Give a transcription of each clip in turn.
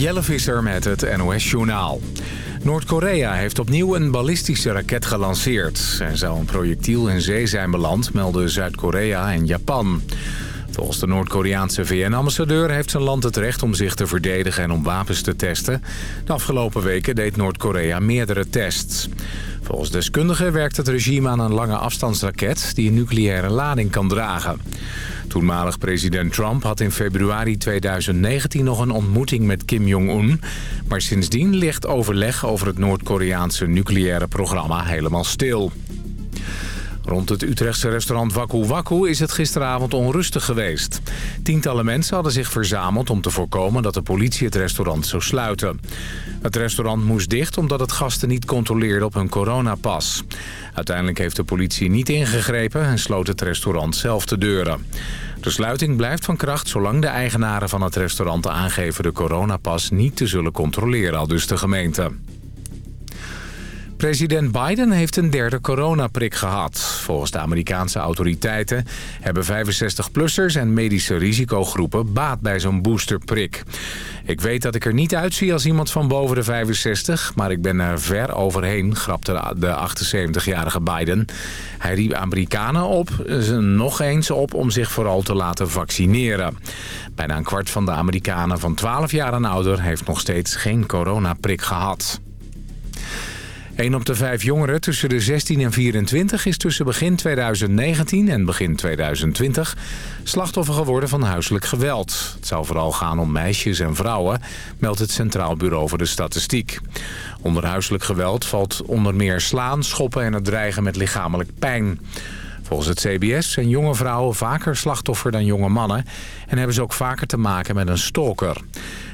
Jelle Visser met het NOS-journaal. Noord-Korea heeft opnieuw een ballistische raket gelanceerd. Er zou een projectiel in zee zijn beland, melden Zuid-Korea en Japan. Volgens de Noord-Koreaanse VN-ambassadeur heeft zijn land het recht om zich te verdedigen en om wapens te testen. De afgelopen weken deed Noord-Korea meerdere tests. Volgens deskundigen werkt het regime aan een lange afstandsraket die een nucleaire lading kan dragen. Toenmalig president Trump had in februari 2019 nog een ontmoeting met Kim Jong-un. Maar sindsdien ligt overleg over het Noord-Koreaanse nucleaire programma helemaal stil. Rond het Utrechtse restaurant Waku Waku is het gisteravond onrustig geweest. Tientallen mensen hadden zich verzameld om te voorkomen dat de politie het restaurant zou sluiten. Het restaurant moest dicht omdat het gasten niet controleerde op hun coronapas. Uiteindelijk heeft de politie niet ingegrepen en sloot het restaurant zelf de deuren. De sluiting blijft van kracht zolang de eigenaren van het restaurant aangeven de coronapas niet te zullen controleren, al dus de gemeente. President Biden heeft een derde coronaprik gehad. Volgens de Amerikaanse autoriteiten hebben 65-plussers en medische risicogroepen baat bij zo'n boosterprik. Ik weet dat ik er niet uitzie als iemand van boven de 65, maar ik ben er ver overheen, grapte de 78-jarige Biden. Hij riep Amerikanen op, ze nog eens op om zich vooral te laten vaccineren. Bijna een kwart van de Amerikanen van 12 jaar en ouder heeft nog steeds geen coronaprik gehad. 1 op de vijf jongeren tussen de 16 en 24 is tussen begin 2019 en begin 2020 slachtoffer geworden van huiselijk geweld. Het zou vooral gaan om meisjes en vrouwen, meldt het Centraal Bureau voor de Statistiek. Onder huiselijk geweld valt onder meer slaan, schoppen en het dreigen met lichamelijk pijn. Volgens het CBS zijn jonge vrouwen vaker slachtoffer dan jonge mannen... en hebben ze ook vaker te maken met een stalker.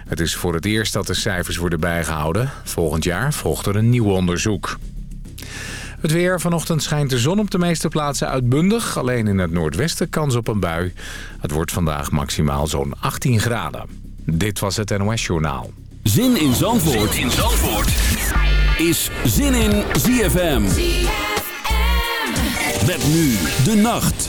Het is voor het eerst dat de cijfers worden bijgehouden. Volgend jaar volgt er een nieuw onderzoek. Het weer. Vanochtend schijnt de zon op de meeste plaatsen uitbundig. Alleen in het noordwesten kans op een bui. Het wordt vandaag maximaal zo'n 18 graden. Dit was het NOS Journaal. Zin in Zandvoort, zin in Zandvoort. is Zin in ZFM. Web nu de nacht.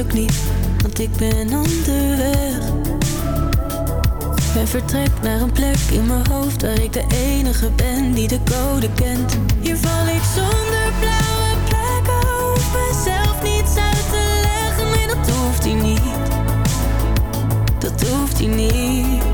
ook niet, want ik ben onderweg. Mijn vertrek naar een plek in mijn hoofd waar ik de enige ben die de code kent. Hier val ik zonder blauwe plekken, hoef zelf niets uit te leggen. Nee, dat hoeft hij niet, dat hoeft hij niet.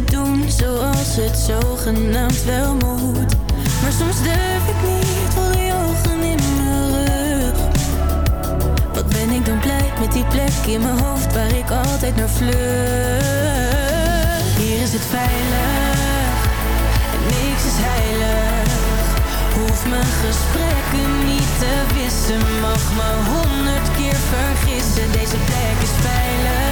te doen zoals het zogenaamd wel moet. Maar soms durf ik niet, voor die ogen in mijn rug. Wat ben ik dan blij met die plek in mijn hoofd waar ik altijd naar vlug. Hier is het veilig en niks is heilig. Hoef mijn gesprekken niet te wissen, mag me honderd keer vergissen. Deze plek is veilig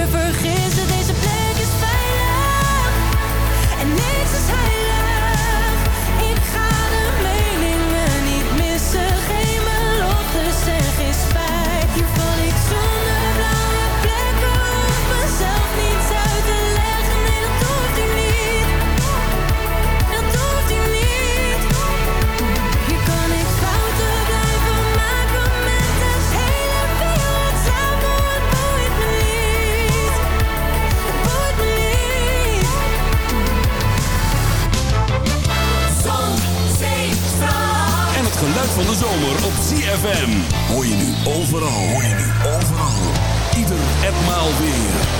van de zomer op ZFM. Hoor je nu overal, hoor je nu overal. Ieder etmaal weer.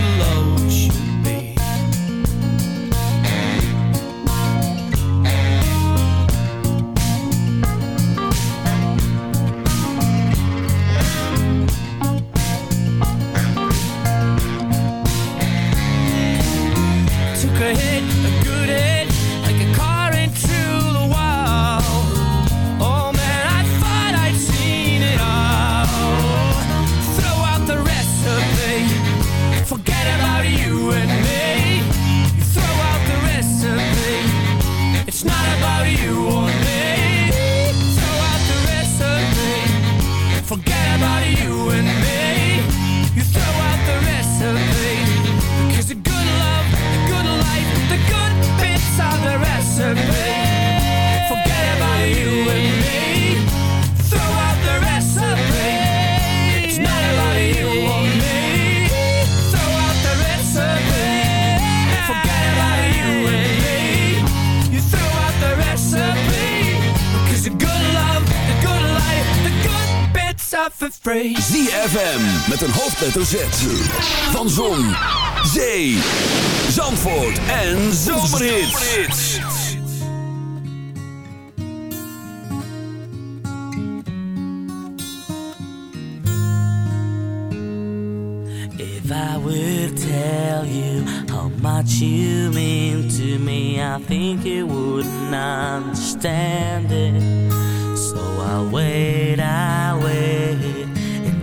spray. ZFM met een hoofdletter Z. Van Zon, Zee, Zandvoort en Zomerhit. If I would tell you how much you mean to me, I think you wouldn't understand it. So I wait, I wait.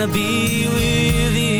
wanna be with you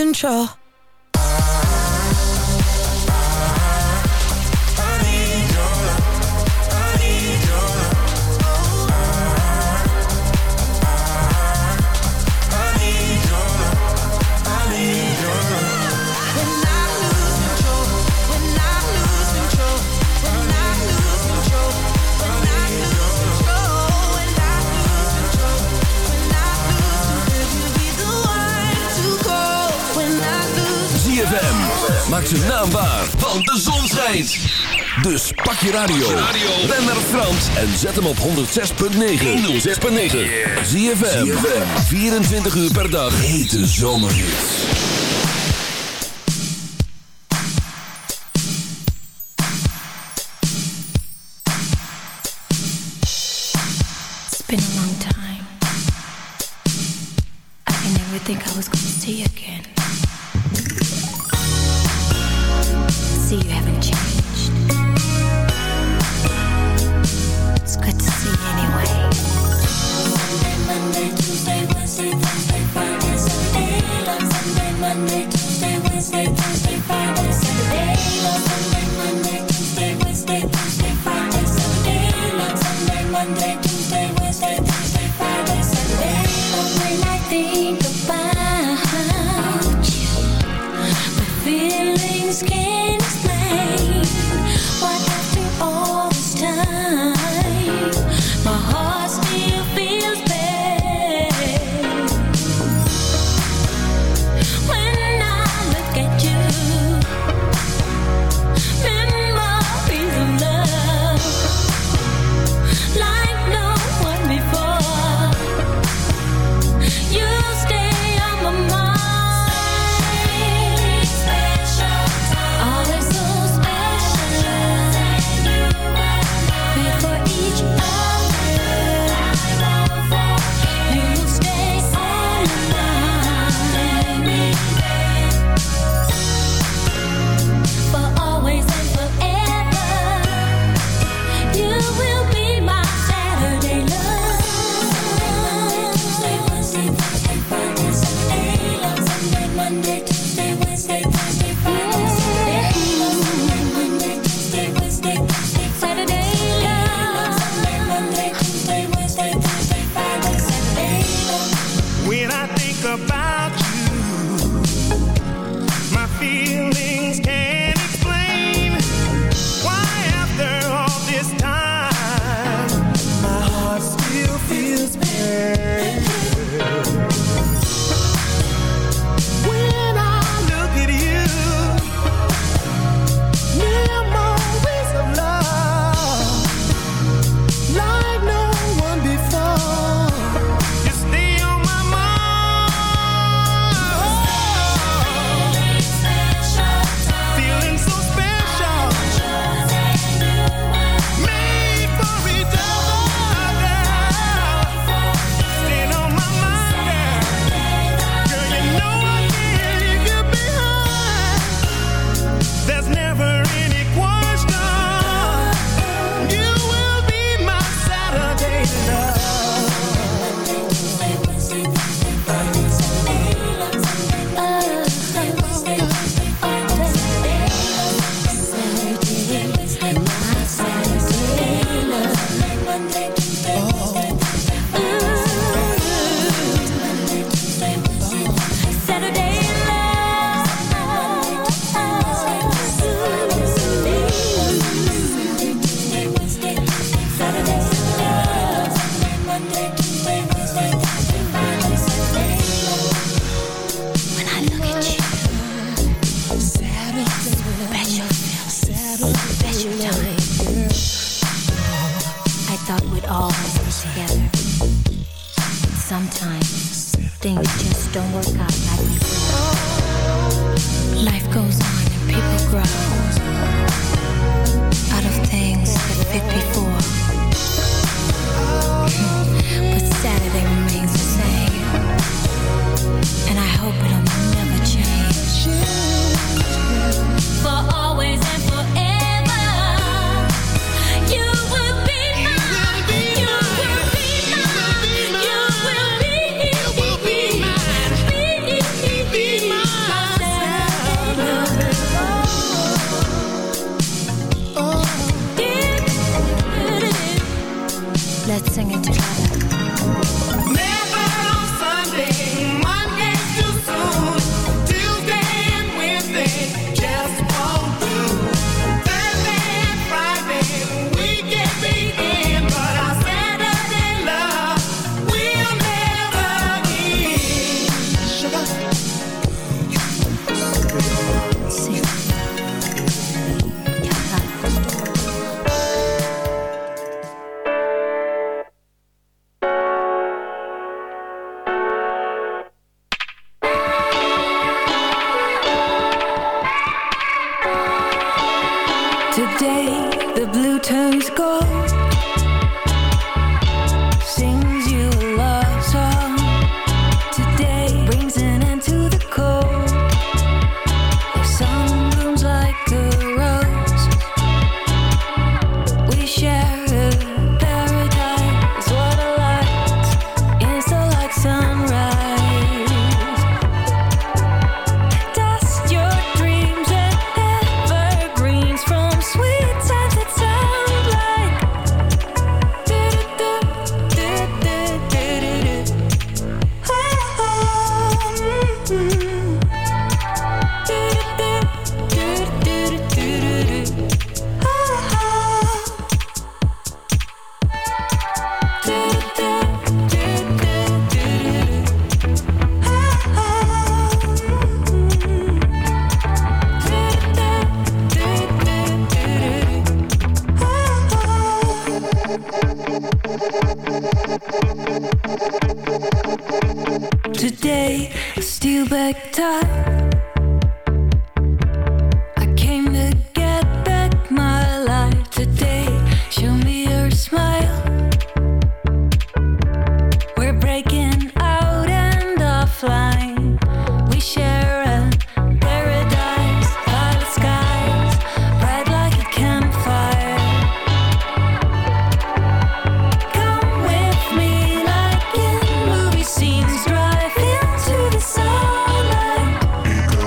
control zijn naam waar, want de zon schijnt. Dus pak je radio, ben naar Frans en zet hem op 106.9. 106.9. Zie je 24 uur per dag. Hete zomerhits. been a long time. I never think I was gonna see you again.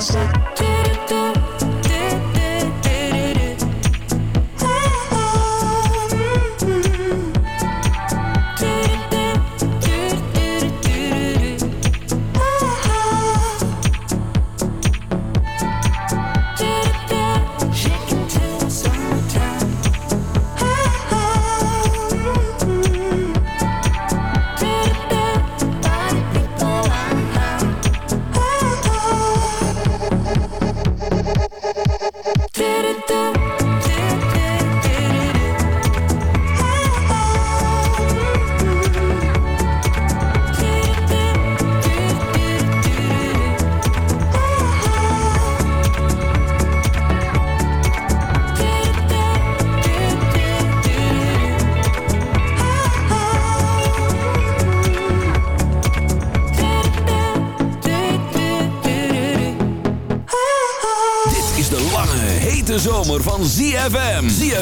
said to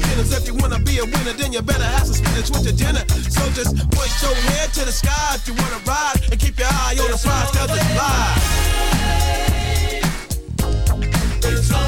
beginners. If you wanna be a winner, then you better have some spinach with your dinner. So just point your head to the sky if you wanna ride, and keep your eye on the prize, cause it's live. It's on.